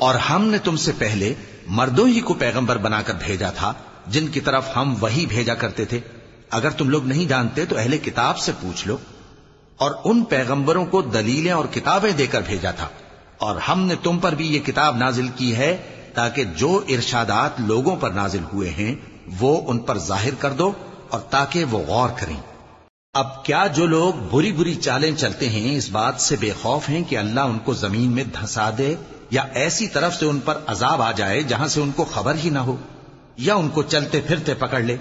اور ہم نے تم سے پہلے مردوں ہی کو پیغمبر بنا کر بھیجا تھا، جن کی طرف ہم وہی بھیجا کرتے تھے۔ اگر تم لوگ نہیں جانتے تو اہل کتاب سے پوچھ لو۔ اور ان پیغمبروں کو دلیلیں اور کتابیں دے کر بھیجا تھا۔ اور ہم نے تم پر بھی یہ کتاب نازل کی ہے تاکہ جو ارشادات لوگوں پر نازل ہوئے ہیں، وہ ان پر ظاہر کر دو اور تاکہ وہ غور کریں۔ اب کیا جو لوگ بری بری چالیں چلتے ہیں، اس بات سے بے خوف ہیں کہ اللہ ان کو زمین میں دھسا دے۔ یا ایسی طرف سے ان پر عذاب آ جائے جہاں سے ان کو خبر ہی نہ ہو، یا ان کو چلتے پھرتے پکڑ لے،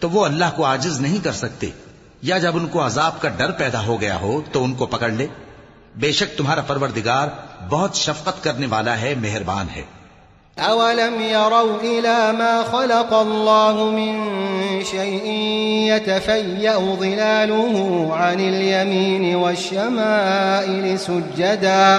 تو وہ اللہ کو عاجز نہیں کر سکتے۔ یا جب ان کو عذاب کا ڈر پیدا ہو گیا ہو، تو ان کو پکڑ لے۔ بے شک تمہارا پروردگار بہت شفقت کرنے والا ہے، مہربان ہے۔ أولم يروا إلى ما خلق الله من شيء يتفيأ ظلاله عن اليمين والشمائل سجدا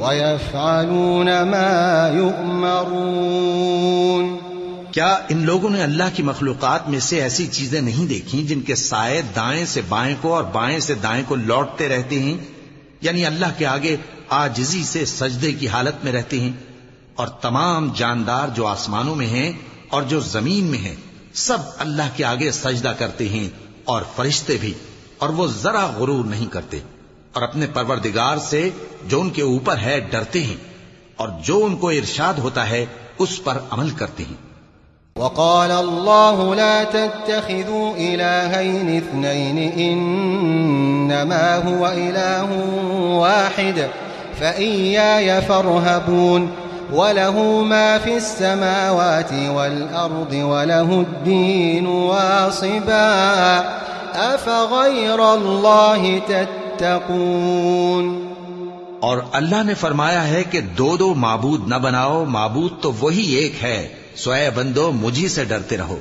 ويفعلون ما يؤمرون کیا ان لوگوں نے اللہ کی مخلوقات میں سے ایسی چیزیں نہیں دیکھی جن کے سائے دائیں سے بائیں کو اور بائیں سے دائیں کو لوٹتے رہتے ہیں؟ یعنی اللہ کے آگے آجزی سے سجدے کی حالت میں رہتے ہیں اور تمام جاندار جو آسمانوں میں ہیں اور جو زمین میں ہیں، سب اللہ کے آگے سجدہ کرتے ہیں اور فرشتے بھی، اور وہ ذرا غرور نہیں کرتے۔ اور اپنے پروردگار سے جو ان کے اوپر ہے ڈرتے ہیں، اور جو ان کو ارشاد ہوتا ہے، اس پر عمل کرتے ہیں۔ وقال الله لا تتخذوا إلهين اثنين، إنما هو إله واحد، فإياي فارهبون، وله ما في السماوات والأرض وله الدين واصبا، أفغير الله تتخذون تتقون۔ اور اللہ نے فرمایا ہے کہ دو دو معبود نہ بناؤ معبود تو وہی ایک ہے۔ سوئے بندو مجھے سے ڈرتے رہو۔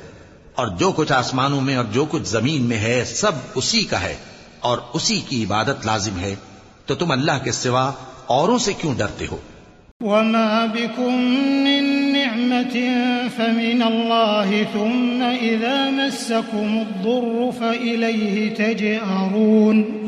اور جو کچھ آسمانوں میں اور جو کچھ زمین میں ہے سب اسی کا ہے۔ اور اسی کی عبادت لازم ہے۔ تو تم اللہ کے سوا اوروں سے کیوں ڈرتے ہو؟ وما بكم من نعمة فمن الله ثم إذا مسكم الضر فإليه تجأرون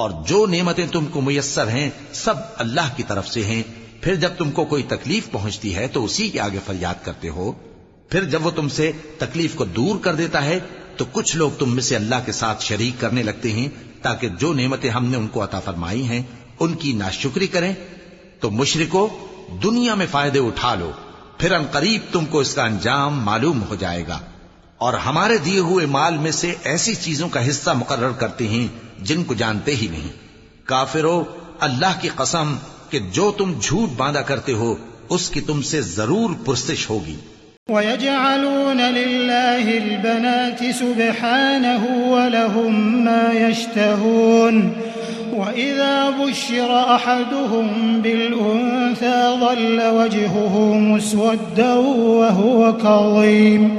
اور جو نعمتیں تم کو میسر ہیں، سب اللہ کی طرف سے ہیں۔ پھر جب تم کو کوئی تکلیف پہنچتی ہے تو اسی کے آگے فریاد کرتے ہو۔ پھر جب وہ تم سے تکلیف کو دور کر دیتا ہے، تو کچھ لوگ تم میں سے اللہ کے ساتھ شریک کرنے لگتے ہیں تاکہ جو نعمتیں ہم نے ان کو عطا فرمائی ہیں، ان کی ناشکری کریں۔ تو مشرکو، دنیا میں فائدے اٹھا لو۔ پھر ان قریب تم کو اس کا انجام معلوم ہو جائے گا۔ اور ہمارے دیے ہوئے مال میں سے ایسی چیزوں کا حصہ مقرر کرتے ہیں جن کو جانتے ہی نہیں۔ کافرو، اللہ کی قسم کہ جو تم جھوٹ باندھا کرتے ہو، اس کی تم سے ضرور پرسش ہوگی۔ ويجعلون لله البنات سبحانه ولهم ما يشتهون وإذا بشر أحدهم بالأنثى ظل وجهه مسودا وهو كظيم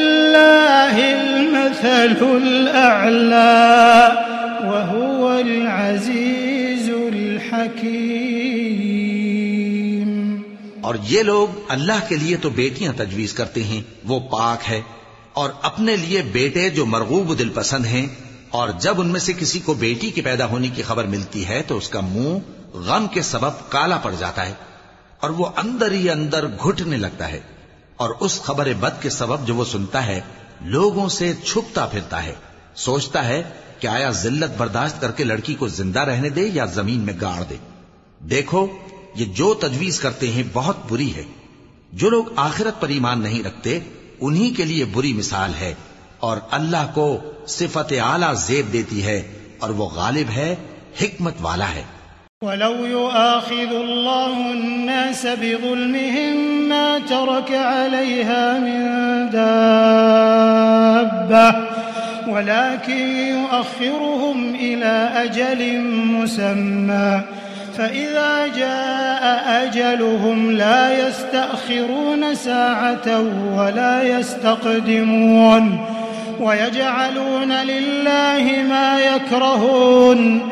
المثل الأعلى، وهو العزيز الحكيم۔ اور یہ لوگ اللہ کے لیے تو بیٹیاں تجویز کرتے ہیں، وہ پاک ہے۔ اور اپنے لیے بیٹے جو مرغوب دل پسند ہیں، اور جب ان میں سے کسی کو بیٹی کے پیدا ہونے کی خبر ملتی ہے، تو اس کا منہ غم کے سبب کالا پڑ جاتا ہے۔ اور وہ اندر ہی اندر گھٹنے لگتا ہے۔ اور اس خبر بد کے سبب جو وہ سنتا ہے لوگوں سے چھپتا پھرتا ہے۔ سوچتا ہے کہ آیا ذلت برداشت کر کے لڑکی کو زندہ رہنے دے یا زمین میں گاڑ دے۔ دیکھو، یہ جو تجویز کرتے ہیں بہت بری ہے۔ جو لوگ آخرت پر ایمان نہیں رکھتے، انہی کے لیے بری مثال ہے۔ اور اللہ کو صفت اعلی زیب دیتی ہے اور وہ غالب ہے، حکمت والا ہے۔ ولو يؤاخذ الله الناس بظلمهم ما ترك عليها من دابة، ولكن يؤخرهم إلى أجل مسمى، فإذا جاء أجلهم لا يستأخرون ساعة ولا يستقدمون، ويجعلون لله ما يكرهون.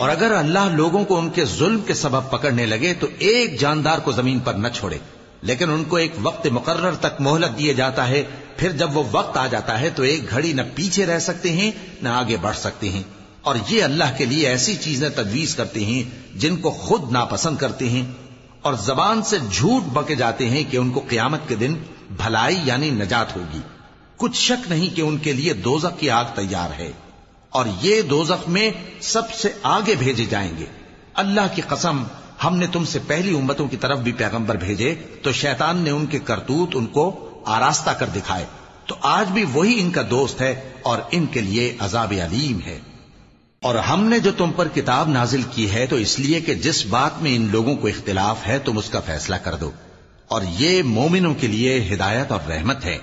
اور اگر اللہ لوگوں کو ان کے ظلم کے سبب پکڑنے لگے تو ایک جاندار کو زمین پر نہ چھوڑے۔ لیکن ان کو ایک وقت مقرر تک مہلت دیے جاتا ہے۔ پھر جب وہ وقت آ جاتا ہے تو ایک گھڑی نہ پیچھے رہ سکتے ہیں، نہ آگے بڑھ سکتے ہیں۔ اور یہ اللہ کے لیے ایسی چیزیں تجویز کرتے ہیں جن کو خود ناپسند کرتے ہیں۔ اور زبان سے جھوٹ بکے جاتے ہیں کہ ان کو قیامت کے دن بھلائی یعنی نجات ہوگی۔ کچھ شک نہیں کہ ان کے لیے دوزخ کی آگ تیار ہے۔ اور یہ دوزخ میں سب سے آگے بھیجے جائیں گے۔ اللہ کی قسم، ہم نے تم سے پہلی امتوں کی طرف بھی پیغمبر بھیجے تو شیطان نے ان کے کرتوت ان کو آراستہ کر دکھائے۔ تو آج بھی وہی ان کا دوست ہے اور ان کے لیے عذاب علیم ہے۔ اور ہم نے جو تم پر کتاب نازل کی ہے تو اس لیے کہ جس بات میں ان لوگوں کو اختلاف ہے تم اس کا فیصلہ کر دو۔ اور یہ مومنوں کے لیے ہدایت اور رحمت ہے۔